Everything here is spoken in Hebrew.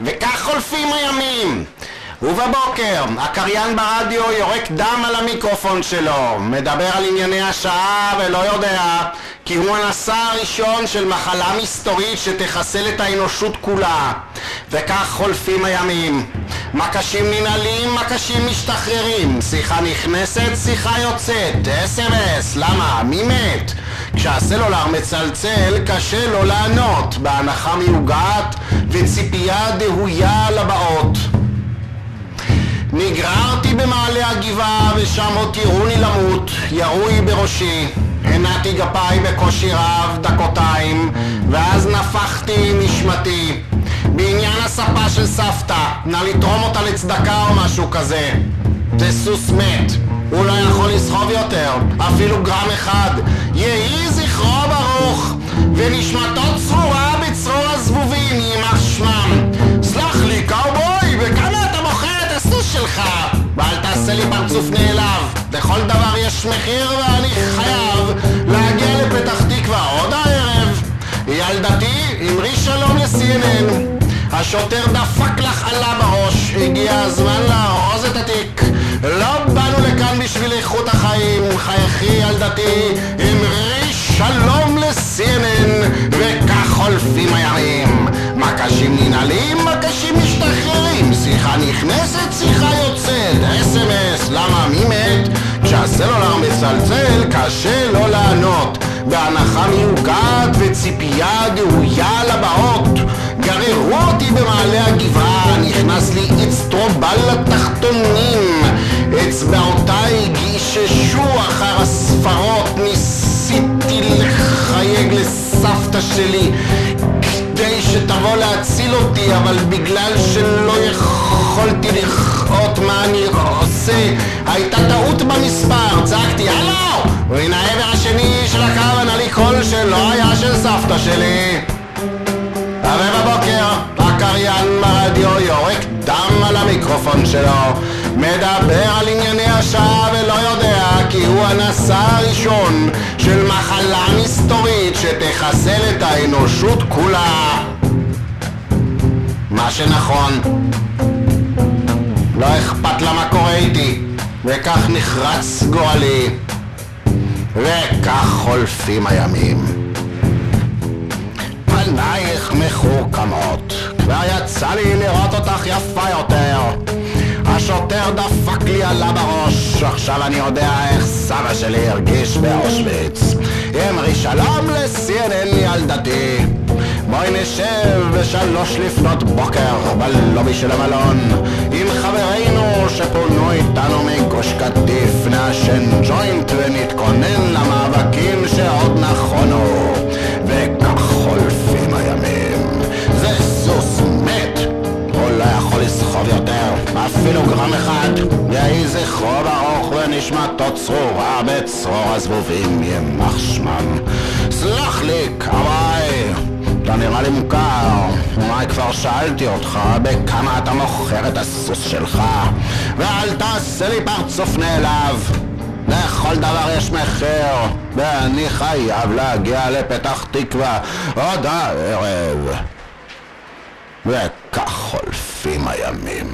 וכך חולפים הימים. ובבוקר, הקריין ברדיו יורק דם על המיקרופון שלו, מדבר על ענייני השעה ולא יודע כי הוא הנשא הראשון של מחלה מסתורית שתחסל את האנושות כולה. וכך חולפים הימים. מקשים ננעלים, מקשים משתחררים. שיחה נכנסת, שיחה יוצאת. אס.אם.אס, למה? מי מת? כשהסלולר מצלצל, קשה לו לענות, בהנחה מיוגעת וציפייה דהויה לבאות. נגררתי במעלה הגבעה ושם הותירוני למות, ירוי בראשי. הנעתי גפיי בקושי רב, דקותיים, ואז נפחתי נשמתי. בעניין הספה של סבתא, נא לתרום אותה לצדקה או משהו כזה. זה סוס מת, הוא לא יכול לסחוב יותר, אפילו גרם אחד. יהי זכרו ברוך, ונשמתו צרורה בצרור הזבובים, יימח שמם. סלח לי, קאובוי, בכמה אתה מוכר את הסוס שלך? ואל תעשה לי פרצוף נעלב. לכל דבר יש מחיר ואני חייב להגיע לפתח תקווה עוד הערב. ילדתי, אמרי שלום ל-CNN. השוטר דפק לך עלה בראש, הגיע הזמן לארוז את התיק. לא באנו לכאן בשביל איכות החיים, חייכי ילדתי, שלום ל-CNN, וכך חולפים הימים. מקשים ננעלים, מקשים משתחררים, שיחה נכנסת, שיחה יוצאת, אס.אם.אס, למה מי מת? כשהסלולר מצלצל, קשה לא לענות, בהנחה מיוגעת וציפייה דהויה לבאות. גררו אותי במעלה הגבעה, נכנס לי אצטרובל לתחתונים. אצבעותיי גיששו אחר הספרות, לחייג לסבתא שלי כדי שתבוא להציל אותי, אבל בגלל שלא יכולתי לכאות מה אני עושה, הייתה טעות במספר, צעקתי הלו! ומן העבר השני של הקו ענה לי קול שלא היה של סבתא שלי. ובבוקר הקריין ברדיו יורק דם על המיקרופון שלו מדבר על ענייני השעה ולא יודע כי הוא הנשא הראשון של מחלה מסתורית שתחסל את האנושות כולה מה שנכון לא אכפת לה מה קורה איתי וכך נחרץ גורלי וכך חולפים הימים פנייך מחוכמות, כבר יצא לי לראות אותך יפה יותר. השוטר דפק לי עלה בראש, עכשיו אני יודע איך סבא שלי הרגיש באושוויץ. אמרי שלום ל-CNN ילדתי. בואי נשב בשלוש לפנות בוקר בלובי של המלון עם חברינו שפונו איתנו מגוש קטיף נעשן ג'וינט ונתכונן אפילו גרם אחד יהי זכרו ברוך ונשמתו צרורה בצרור הזבובים ימח שמם סלח לי קוואי אתה נראה לי מוכר, אולי כבר שאלתי אותך בכמה אתה מוכר את הסוס שלך. ואל תעשה לי פרצוף נעלב. לכל דבר יש מחיר ואני חייב להגיע לפתח תקווה עוד הערב. וכך חולפים הימים